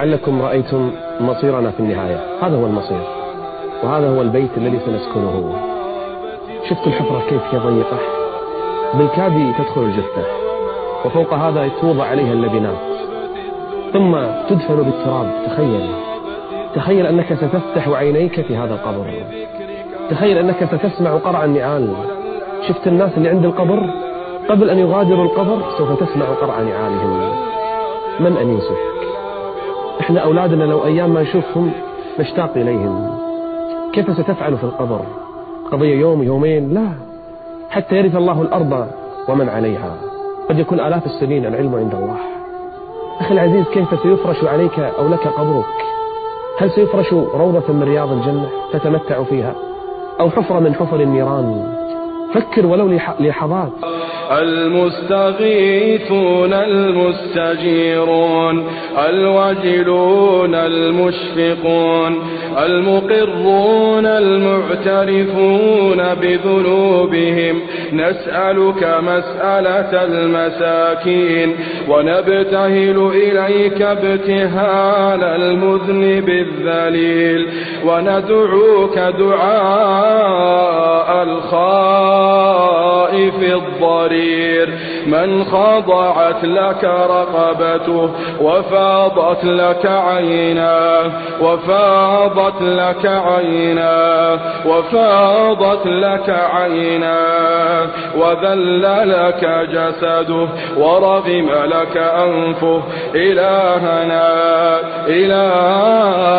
أنكم رأيتم مصيرنا في النهاية. هذا هو المصير. وهذا هو البيت الذي سنسكنه. شفت الحفرة كيف هي ضيقة؟ بالكاد تدخل الجثة. وفوق هذا توضع عليها اللبنات. ثم تدفن بالتراب. تخيل. تخيل أنك ستفتح عينيك في هذا القبر. تخيل أنك ستسمع قرع النعال. شفت الناس اللي عند القبر؟ قبل أن يغادروا القبر سوف تسمع قرع نعالهم. من أن ينسفك إحنا أولادنا لو أيام ما نشوفهم نشتاق إليهم. كيف ستفعل في القبر؟ قضية يوم يومين؟ لا. حتى يرث الله الأرض ومن عليها. قد يكون آلاف السنين العلم عند الله. أخي العزيز كيف سيفرش عليك أو لك قبرك؟ هل سيفرش روضة من رياض الجنة تتمتع فيها؟ أو حفرة من حفر النيران؟ فكر ولو لحظات. المستغيثون المستجيرون الوجلون المشفقون المقرون المعترفون بذنوبهم نسألك مسألة المساكين ونبتهل إليك ابتهال المذنب الذليل وندعوك دعاء الخائف الضرير خبير من خضعت لك رقبته وفاضت لك عيناه وفاضت لك عيناه وفاضت لك عيناه. وذل لك جسده ورغم لك أنفه. إلهنا إلهنا.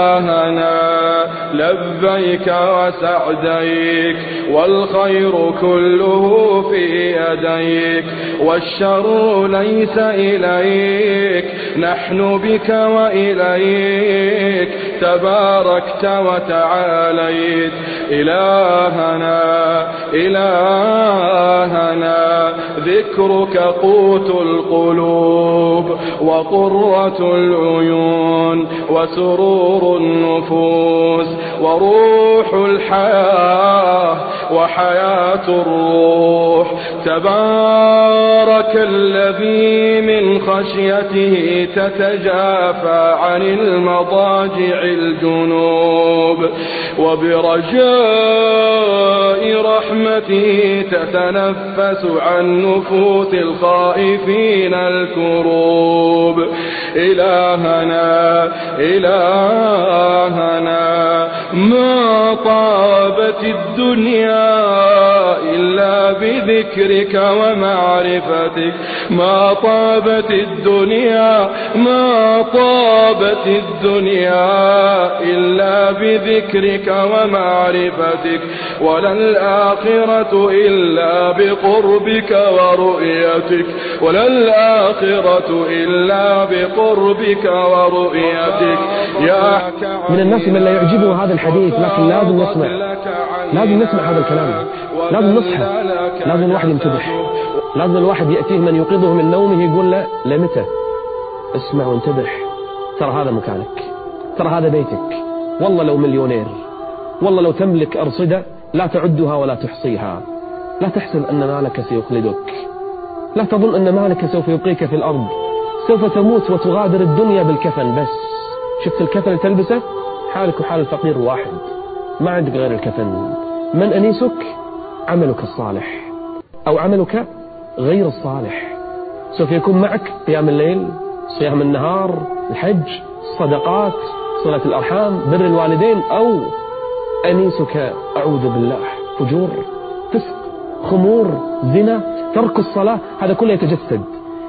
لبيك وسعديك والخير كله في يديك والشر ليس إليك نحن بك وإليك. تباركت وتعاليت. إلهنا إلهنا ذكرك قوت القلوب وقرة العيون وسرور النفوس وروح الحياة وحياة الروح. تبارك الذي من خشيته تتجافى عن المضاجع الجنوب وبرجاء رحمته تتنفس عن نفوس الخائفين الكروب. إلهنا إلهنا ما طابت الدنيا إلا بذكرك ومعرفتك. ما طابت الدنيا ما طابت الدنيا إلا بذكرك ومعرفتك. ولا الآخرة إلا بقربك ورؤيتك. ولا الآخرة إلا بقربك ورؤيتك. من الناس من لا يعجبه هذا الحديث لكن لازم نسمع. لازم نسمع هذا الكلام. لازم نصحى. لازم الواحد ينتبه. لازم الواحد يأتيه من يقضه من نومه يقول له لمتى؟ اسمع وانتبه. ترى هذا مكانك. ترى هذا بيتك. والله لو مليونير. والله لو تملك أرصدة لا تعدها ولا تحصيها. لا تحسب أن مالك سيخلدك. لا تظن أن مالك سوف يبقيك في الأرض. سوف تموت وتغادر الدنيا بالكفن بس. شفت الكفن اللي تلبسه؟ حالك وحال الفقير واحد. ما عندك غير الكفن. من أنيسك عملك الصالح. أو عملك غير الصالح. سوف يكون معك قيام الليل صيام النهار الحج الصدقات صلاة الأرحام بر الوالدين أو أنيسك أعوذ بالله. فجور فسق خمور زنا ترك الصلاة هذا كله يتجسد.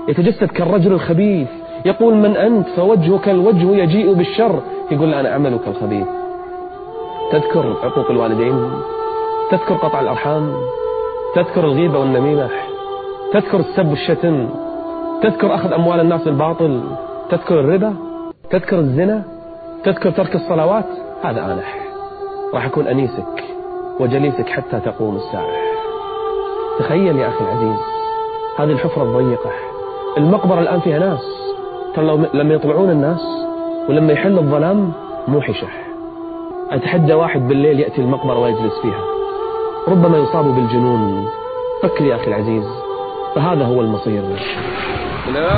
يتجسد كالرجل الخبيث. يقول من أنت؟ فوجهك الوجه يجيء بالشر. يقول أنا عملك الخبيث تذكر عقوق الوالدين؟ تذكر قطع الأرحام؟ تذكر الغيبة والنميمة؟ تذكر السب والشتم؟ تذكر أخذ أموال الناس بالباطل تذكر الربا؟ تذكر الزنا؟ تذكر ترك الصلوات؟ هذا أنا راح أكون أنيسك وجليسك حتى تقوم الساعة. تخيل يا أخي العزيز هذه الحفرة الضيقة. المقبرة الآن فيها ناس. ترى لما يطلعون الناس ولما يحل الظلام مو حشح. أتحدى واحد بالليل يأتي المقبرة ويجلس فيها. ربما يصاب بالجنون. فكر يا أخي العزيز. فهذا هو المصير. لا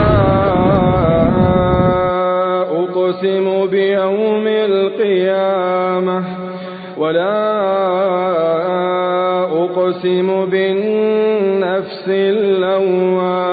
أقسم بيوم القيامة ولا أقسم بالنفس اللوامة.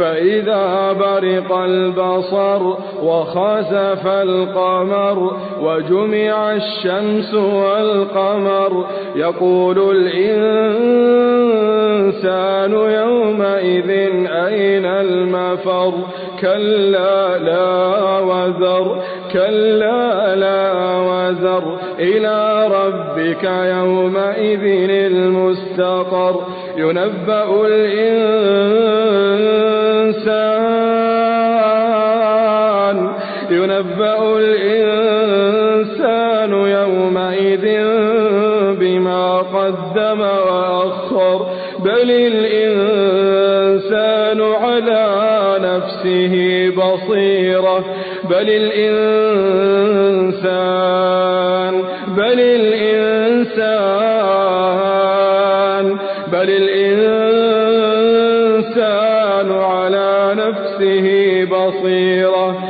فإذا برق البصر وخسف القمر وجمع الشمس والقمر يقول الإنسان يومئذ أين المفر كلا لا وذر كلا لا وذر إلى ربك يومئذ المستقر ينبأ الإنسان يتنبأ الإنسان يومئذ بما قدم وأخر. بل الإنسان على نفسه بصيرة. بل الإنسان بل الإنسان بل الإنسان على نفسه بصيرة.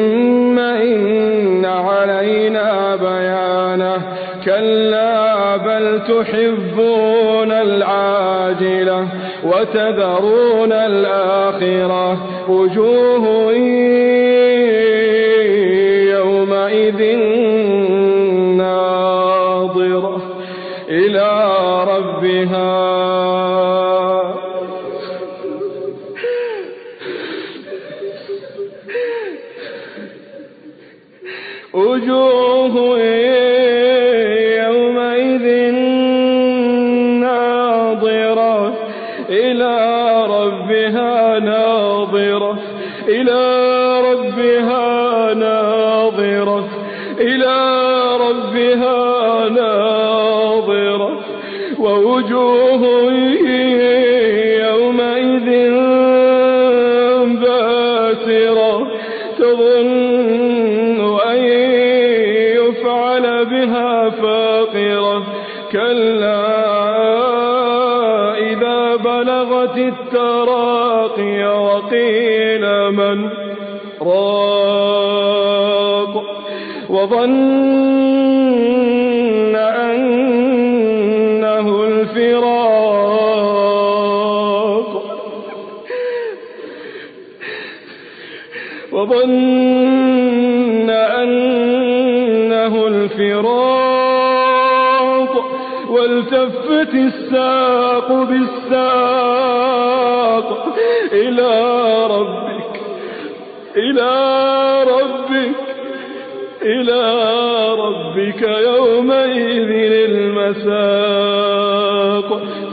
علينا بيانه. كلا بل تحبون العاجلة وتذرون الآخرة. وجوه إيمان وجوه يومئذ ناظرة. إلى ربها ناظرة. إلى ربها ناظرة. إلى ربها ناظرة. ووجوه يومئذ فاقرة. كلا إذا بلغت التراقي وقيل من راق. وظن أنه الفراق. وظن أنه الفراق. والتفت الساق بالساق إلى ربك إلى ربك إلى ربك يومئذ المساق.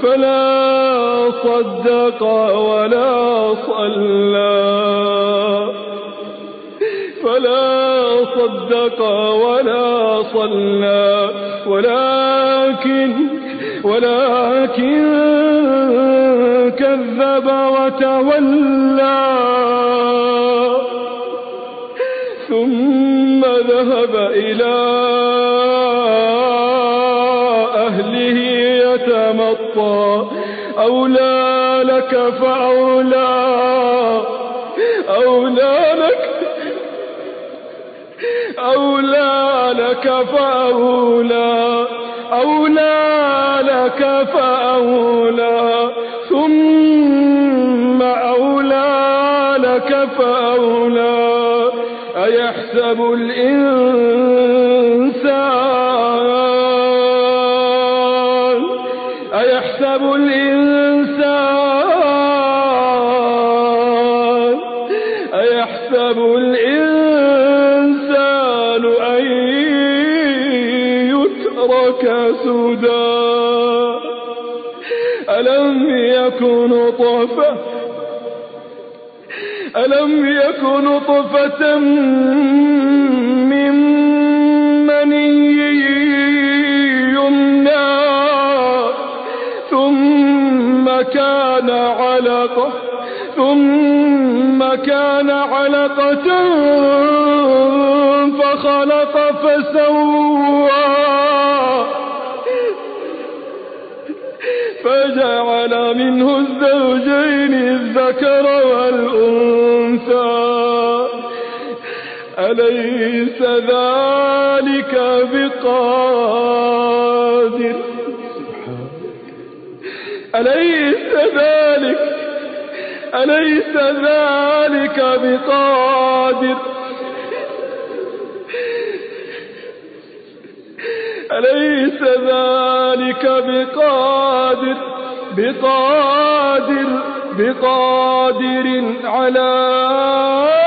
فلا صدق ولا صلى. فلا صدق ولا صلى. ولا ولكن ولكن كذب وتولى. ثم ذهب إلى أهله يتمطى. أولى لك فأولى. أولى لك أولى لك فأولى. أولى لك فأولى ثم أولى لك فأولى. أيحسب الإنسان؟ أيحسب الإنسان؟ أيحسب الإنسان سودا. ألم يكن طفة ألم يكن طفة من مني يمنى ثم كان علقة ثم كان علقة فخلق فسوى. منه الزوجين الذكر والأنثى. أليس ذلك بقادر؟ أليس ذلك؟ أليس ذلك بقادر؟ أليس ذلك بقادر؟ بقادر بقادر على